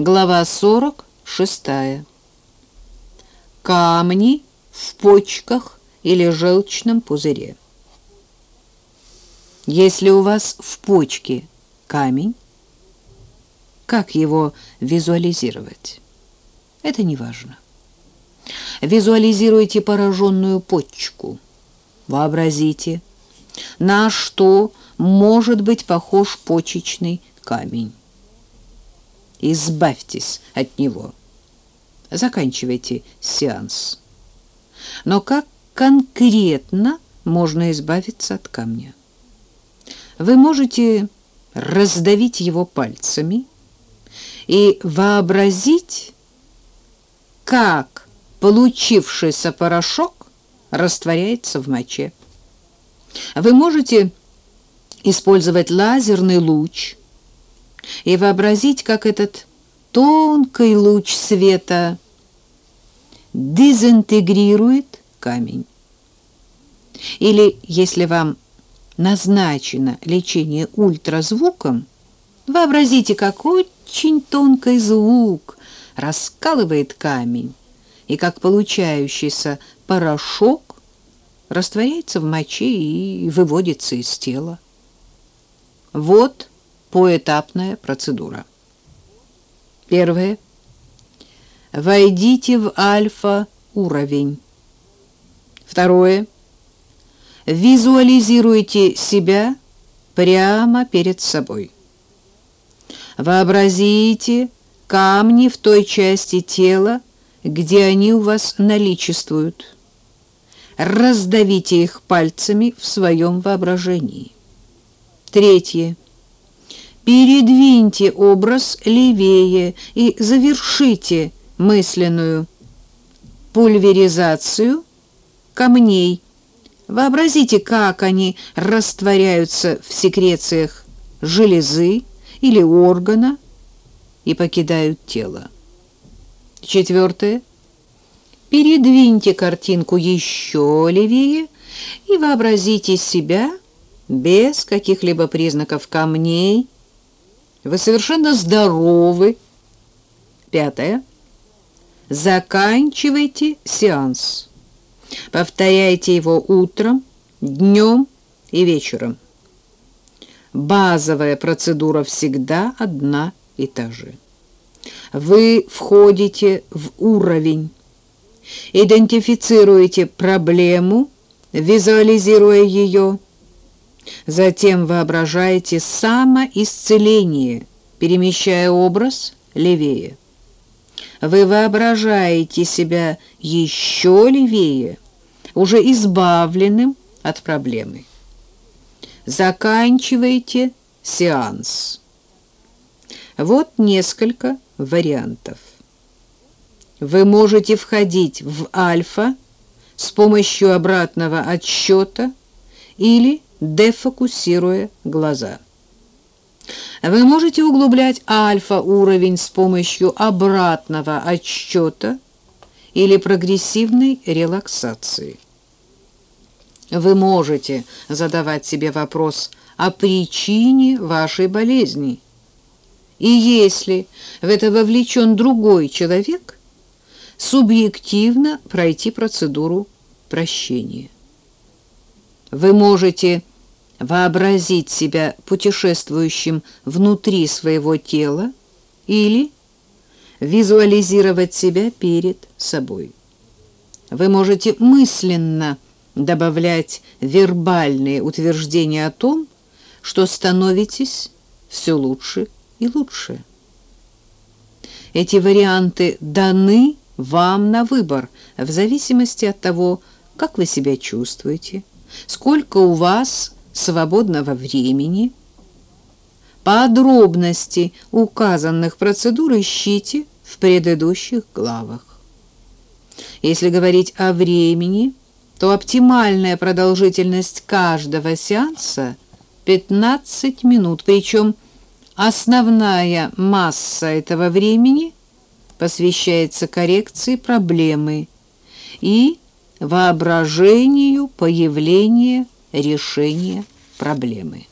Глава 46. Камни в почках или желчном пузыре. Если у вас в почке камень, как его визуализировать? Это не важно. Визуализируйте пораженную почку. Вообразите, на что может быть похож почечный камень. Избавьтесь от него. Заканчивайте сеанс. Но как конкретно можно избавиться от камня? Вы можете раздавить его пальцами и вообразить, как получившийся порошок растворяется в моче. Вы можете использовать лазерный луч и вообразить, как этот тонкий луч света дезинтегрирует камень. Или, если вам назначено лечение ультразвуком, вообразите, как очень тонкий звук раскалывает камень, и как получающийся порошок растворяется в моче и выводится из тела. Вот поэтапная процедура. Первое. Войдите в альфа-уровень. Второе. Визуализируйте себя прямо перед собой. Вообразите камни в той части тела, где они у вас наличествуют. Раздавите их пальцами в своем воображении. Третье. Передвиньте образ левее и завершите мысленную пульверизацию камней Вообразите, как они растворяются в секрециях железы или органа и покидают тело. Четвертое. Передвиньте картинку еще левее и вообразите себя без каких-либо признаков камней. Вы совершенно здоровы. Пятое. Заканчивайте сеанс. Повторяйте его утром, днем и вечером. Базовая процедура всегда одна и та же. Вы входите в уровень, идентифицируете проблему, визуализируя ее, затем воображаете самоисцеление, перемещая образ левее вы воображаете себя еще левее, уже избавленным от проблемы. Заканчивайте сеанс. Вот несколько вариантов. Вы можете входить в альфа с помощью обратного отсчета или дефокусируя глаза. Вы можете углублять альфа-уровень с помощью обратного отсчета или прогрессивной релаксации. Вы можете задавать себе вопрос о причине вашей болезни. И если в это вовлечен другой человек, субъективно пройти процедуру прощения. Вы можете вообразить себя путешествующим внутри своего тела или визуализировать себя перед собой. Вы можете мысленно добавлять вербальные утверждения о том, что становитесь все лучше и лучше. Эти варианты даны вам на выбор в зависимости от того, как вы себя чувствуете, сколько у вас свободного времени. Подробности указанных процедур ищите в предыдущих главах. Если говорить о времени, то оптимальная продолжительность каждого сеанса 15 минут, причем основная масса этого времени посвящается коррекции проблемы и воображению появления решения проблемы.